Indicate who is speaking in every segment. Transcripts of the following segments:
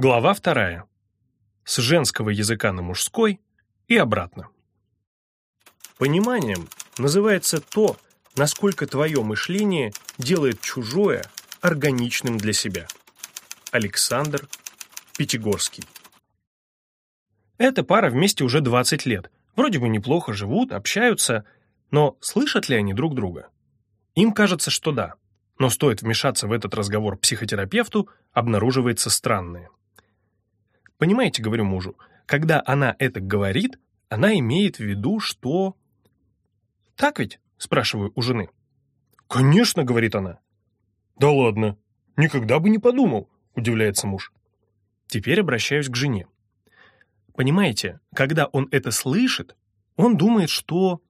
Speaker 1: Глава вторая. С женского языка на мужской и обратно. Пониманием называется то, насколько твое мышление делает чужое органичным для себя. Александр Пятигорский. Эта пара вместе уже 20 лет. Вроде бы неплохо живут, общаются, но слышат ли они друг друга? Им кажется, что да. Но стоит вмешаться в этот разговор психотерапевту, обнаруживается странное. Понимаете, говорю мужу, когда она это говорит, она имеет в виду, что... «Так ведь?» — спрашиваю у жены. «Конечно», — говорит она. «Да ладно, никогда бы не подумал», — удивляется муж. Теперь обращаюсь к жене. Понимаете, когда он это слышит, он думает, что...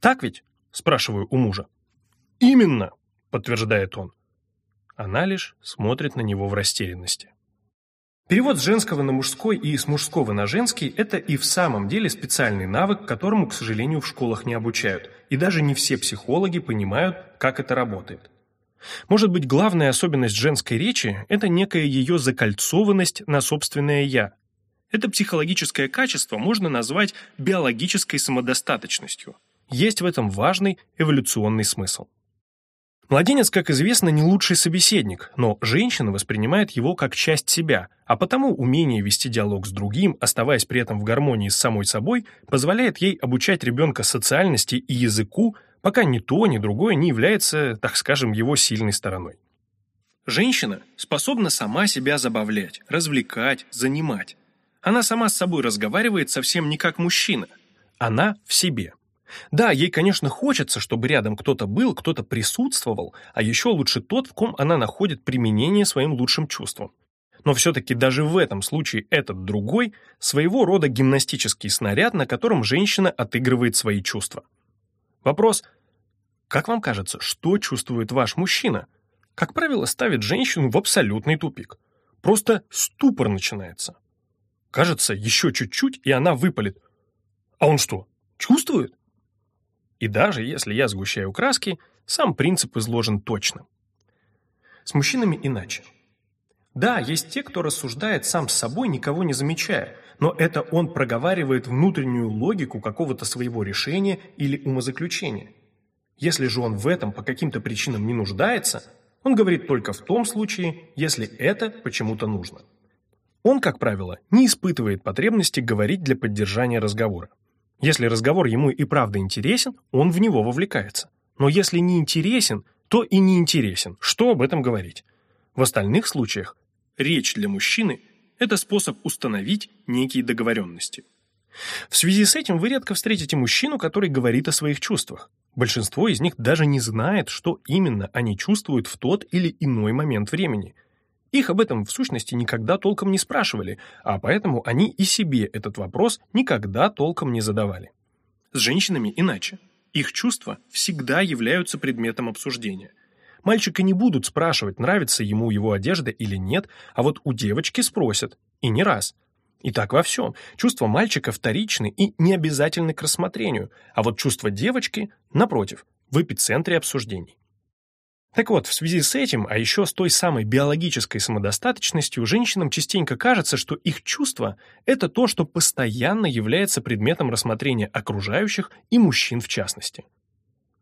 Speaker 1: «Так ведь?» — спрашиваю у мужа. «Именно», — подтверждает он. Она лишь смотрит на него в растерянности. Перевод с женского на мужской и с мужского на женский – это и в самом деле специальный навык, которому, к сожалению, в школах не обучают, и даже не все психологи понимают, как это работает. Может быть, главная особенность женской речи – это некая ее закольцованность на собственное «я». Это психологическое качество можно назвать биологической самодостаточностью. Есть в этом важный эволюционный смысл. Младенец, как известно, не лучший собеседник, но женщина воспринимает его как часть себя, а потому умение вести диалог с другим, оставаясь при этом в гармонии с самой собой, позволяет ей обучать ребенка социальности и языку, пока ни то, ни другое не является, так скажем, его сильной стороной. Женщина способна сама себя забавлять, развлекать, занимать. Она сама с собой разговаривает совсем не как мужчина. Она в себе. Да, ей, конечно, хочется, чтобы рядом кто-то был, кто-то присутствовал, а еще лучше тот, в ком она находит применение своим лучшим чувствам. Но все-таки даже в этом случае этот другой – своего рода гимнастический снаряд, на котором женщина отыгрывает свои чувства. Вопрос – как вам кажется, что чувствует ваш мужчина? Как правило, ставит женщину в абсолютный тупик. Просто ступор начинается. Кажется, еще чуть-чуть, и она выпалит. А он что, чувствует? И даже если я сгущаю краски, сам принцип изложен точно. С мужчинами иначе. Да, есть те, кто рассуждает сам с собой, никого не замечая, но это он проговаривает внутреннюю логику какого-то своего решения или умозаключения. Если же он в этом по каким-то причинам не нуждается, он говорит только в том случае, если это почему-то нужно. Он, как правило, не испытывает потребности говорить для поддержания разговора. Если разговор ему и правда интересен, он в него вовлекается. Но если не интересен, то и не интересен. Что об этом говорить? В остальных случаях речь для мужчины – это способ установить некие договоренности. В связи с этим вы редко встретите мужчину, который говорит о своих чувствах. Большинство из них даже не знает, что именно они чувствуют в тот или иной момент времени – их об этом, в сущности, никогда толком не спрашивали, а поэтому они и себе этот вопрос никогда толком не задавали. С женщинами иначе. Их чувства всегда являются предметом обсуждения. Мальчика не будут спрашивать, нравится ему его одежда или нет, а вот у девочки спросят, и не раз. И так во всем. Чувства мальчика вторичны и не обязательны к рассмотрению, а вот чувства девочки, напротив, в эпицентре обсуждений. Так вот, в связи с этим, а еще с той самой биологической самодостаточностью, женщинам частенько кажется, что их чувство – это то, что постоянно является предметом рассмотрения окружающих и мужчин в частности.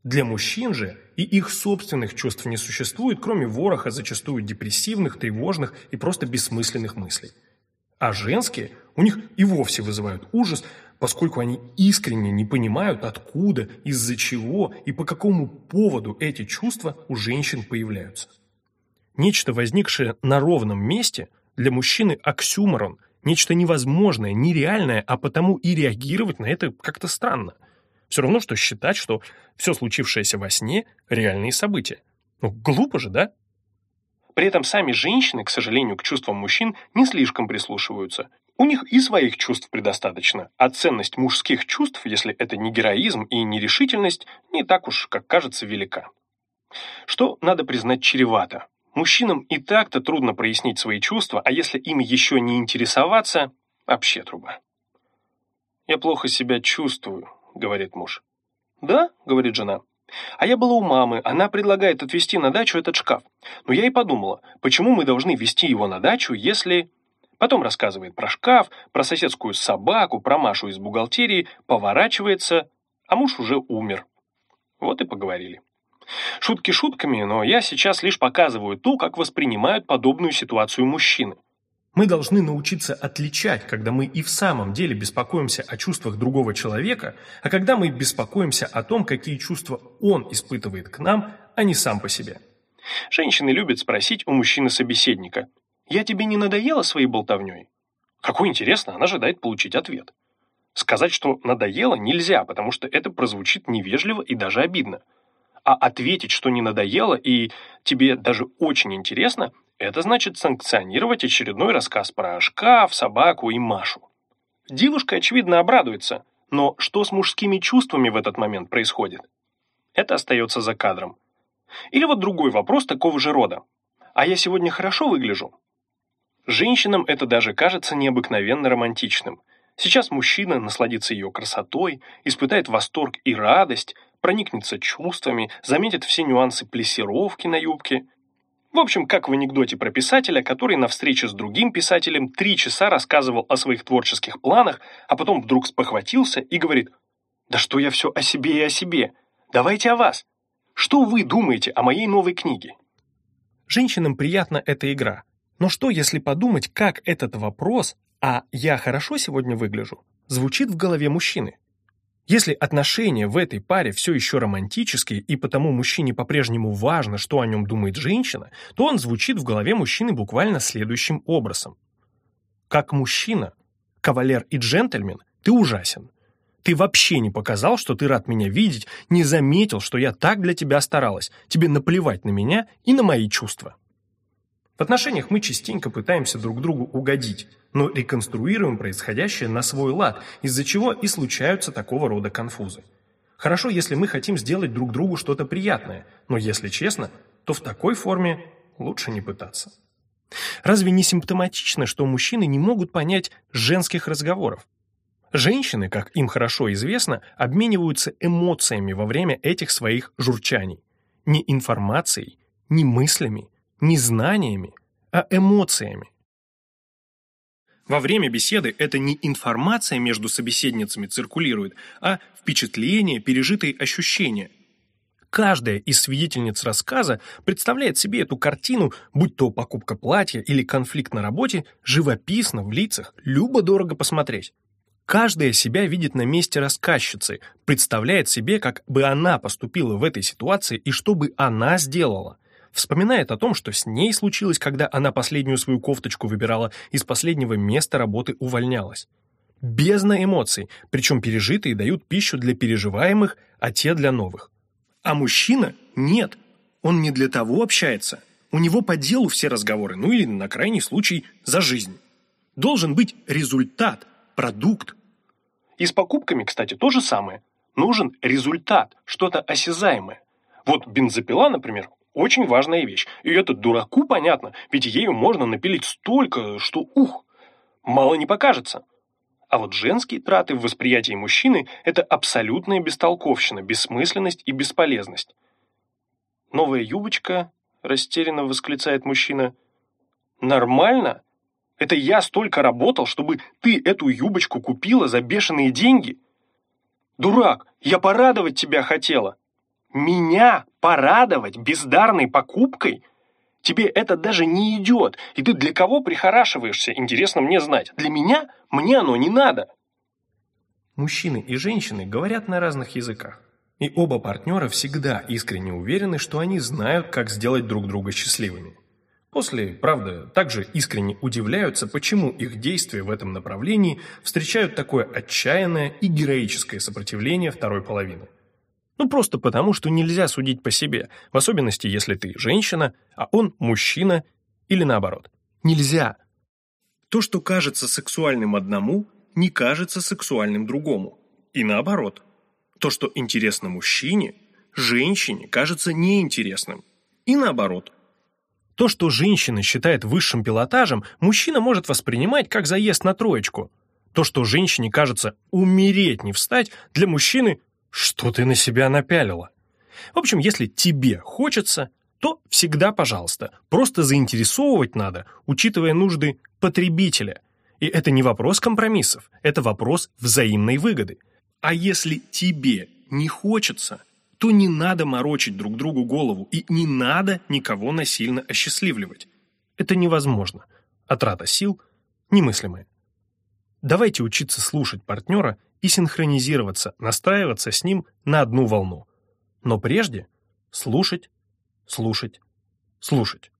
Speaker 1: Для мужчин же и их собственных чувств не существует, кроме вороха зачастую депрессивных, тревожных и просто бессмысленных мыслей. А женские у них и вовсе вызывают ужас, поскольку они искренне не понимают, откуда, из-за чего и по какому поводу эти чувства у женщин появляются. Нечто, возникшее на ровном месте, для мужчины оксюморон, нечто невозможное, нереальное, а потому и реагировать на это как-то странно. Все равно, что считать, что все случившееся во сне – реальные события. Ну, глупо же, да? При этом сами женщины, к сожалению, к чувствам мужчин не слишком прислушиваются у них и своих чувств предостаточно, а ценность мужских чувств, если это не героизм и не решительность, не так уж, как кажется, велика. Что, надо признать, чревато. Мужчинам и так-то трудно прояснить свои чувства, а если ими еще не интересоваться, вообще труба. «Я плохо себя чувствую», — говорит муж. «Да?» — говорит жена. «А я была у мамы, она предлагает отвезти на дачу этот шкаф. Но я и подумала, почему мы должны везти его на дачу, если...» Потом рассказывает про шкаф, про соседскую собаку, про Машу из бухгалтерии, поворачивается, а муж уже умер. Вот и поговорили. Шутки шутками, но я сейчас лишь показываю то, как воспринимают подобную ситуацию мужчины. Мы должны научиться отличать, когда мы и в самом деле беспокоимся о чувствах другого человека, а когда мы беспокоимся о том, какие чувства он испытывает к нам, а не сам по себе. Женщины любят спросить у мужчины-собеседника, «Я тебе не надоела своей болтовней?» Какой интересно, она ожидает получить ответ. Сказать, что надоело, нельзя, потому что это прозвучит невежливо и даже обидно. А ответить, что не надоело и тебе даже очень интересно, это значит санкционировать очередной рассказ про шкаф, собаку и Машу. Девушка, очевидно, обрадуется, но что с мужскими чувствами в этот момент происходит? Это остается за кадром. Или вот другой вопрос такого же рода. А я сегодня хорошо выгляжу? Женщинам это даже кажется необыкновенно романтичным. Сейчас мужчина насладится ее красотой, испытает восторг и радость, проникнется чувствами, заметит все нюансы плессировки на юбке – в общем, как в анекдоте про писателя, который на встрече с другим писателем три часа рассказывал о своих творческих планах, а потом вдруг спохватился и говорит «Да что я все о себе и о себе? Давайте о вас. Что вы думаете о моей новой книге?» Женщинам приятна эта игра. Но что, если подумать, как этот вопрос «А я хорошо сегодня выгляжу?» звучит в голове мужчины? Если отношения в этой паре все еще романтические, и потому мужчине по-прежнему важно, что о нем думает женщина, то он звучит в голове мужчины буквально следующим образом. Как мужчина, кавалер и джентльмен, ты ужасен. Ты вообще не показал, что ты рад меня видеть, не заметил, что я так для тебя старалась. Тебе наплевать на меня и на мои чувства. В отношениях мы частенько пытаемся друг другу угодить, но реконструируем происходящее на свой лад, из-за чего и случаются такого рода конфузы. Хорошо, если мы хотим сделать друг другу что-то приятное, но если честно, то в такой форме лучше не пытаться. Разве не симптоматично, что мужчины не могут понять женских разговоров? Женщины, как им хорошо известно, обмениваются эмоциями во время этих своих журчаний. Не информацией, не мыслями, не знаниями, а эмоциями. Во время беседы это не информация между собеседницами циркулирует, а впечатления, пережитые ощущения. Каждая из свидетельниц рассказа представляет себе эту картину, будь то покупка платья или конфликт на работе, живописно, в лицах, любо-дорого посмотреть. Каждая себя видит на месте рассказчицы, представляет себе, как бы она поступила в этой ситуации и что бы она сделала вспоминает о том, что с ней случилось, когда она последнюю свою кофточку выбирала и с последнего места работы увольнялась. Бездна эмоций, причем пережитые дают пищу для переживаемых, а те для новых. А мужчина – нет. Он не для того общается. У него по делу все разговоры, ну или, на крайний случай, за жизнь. Должен быть результат, продукт. И с покупками, кстати, то же самое. Нужен результат, что-то осязаемое. Вот бензопила, например, очень важная вещь. И это дураку понятно, ведь ею можно напилить столько, что ух, мало не покажется. А вот женские траты в восприятии мужчины – это абсолютная бестолковщина, бессмысленность и бесполезность. «Новая юбочка?» – растерянно восклицает мужчина. «Нормально? Это я столько работал, чтобы ты эту юбочку купила за бешеные деньги? Дурак, я порадовать тебя хотела!» Меня порадовать бездарной покупкой? Тебе это даже не идет, и ты для кого прихорашиваешься, интересно мне знать. Для меня мне оно не надо. Мужчины и женщины говорят на разных языках. И оба партнера всегда искренне уверены, что они знают, как сделать друг друга счастливыми. После, правда, также искренне удивляются, почему их действия в этом направлении встречают такое отчаянное и героическое сопротивление второй половины. Ну, просто потому, что нельзя судить по себе, в особенности, если ты женщина, а он мужчина или наоборот. Нельзя. То, что кажется сексуальным одному, не кажется сексуальным другому. И наоборот. То, что интересно мужчине, женщине кажется неинтересным. И наоборот. То, что женщина считает высшим пилотажем, мужчина может воспринимать как заезд на троечку. То, что женщине кажется умереть не встать, для мужчины что ты на себя напялила? В общем, если тебе хочется, то всегда пожалуйста. Просто заинтересовывать надо, учитывая нужды потребителя. И это не вопрос компромиссов, это вопрос взаимной выгоды. А если тебе не хочется, то не надо морочить друг другу голову и не надо никого насильно осчастливливать. Это невозможно. А трата сил немыслимая. Давайте учиться слушать партнера и синхронизироваться, настраиваться с ним на одну волну. Но прежде слушать, слушать, слушать.